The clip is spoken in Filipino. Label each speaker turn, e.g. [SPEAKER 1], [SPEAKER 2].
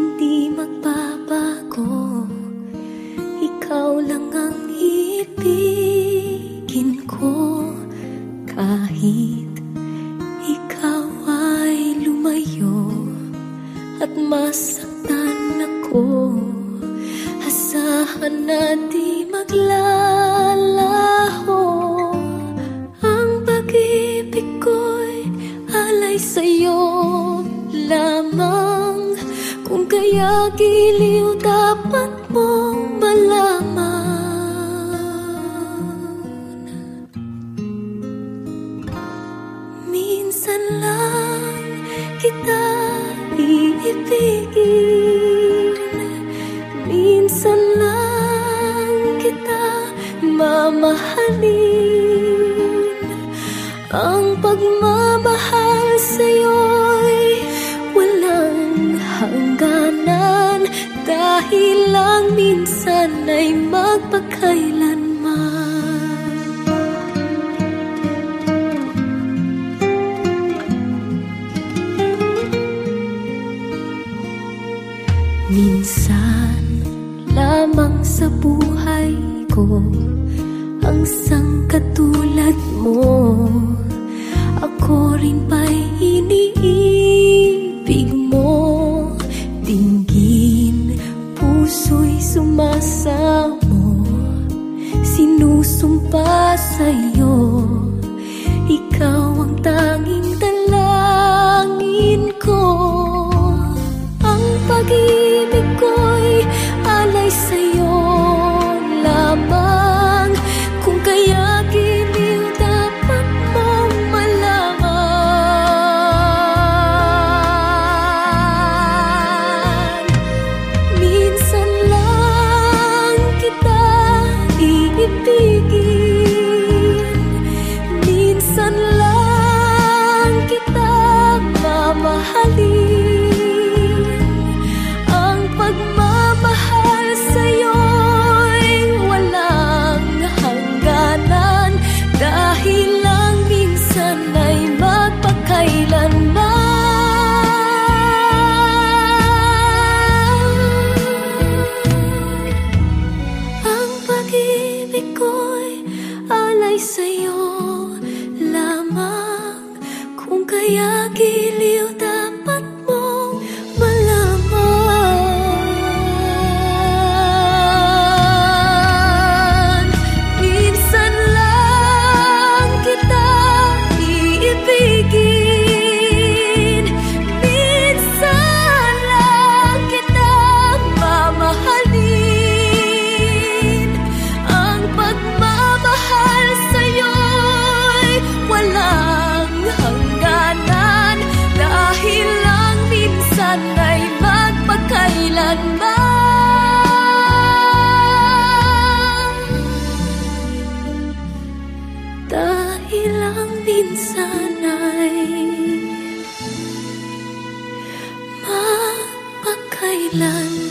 [SPEAKER 1] Hindi magbabago. Ikaw lang ang ibigin ko. Kahit ikaw ay lumayo At masaktan ako Asahan na di maglalaho. Ang pag-ibig ko'y alay sa'yo lamang kaya giliw dapat mong malaman. Minsan lang kita iibigin Minsan lang kita mamahalin. Ang pagmamahal hangganan Dahil lang minsan ay magpakailanman. Minsan lamang sa buhay ko Ang sangkatulad mo. Ako rin ba'y sumasamo Sinusumpa sa'yo. Ikaw ang tanging Kung kaya giliw Dahil lang minsan ay magpakailanman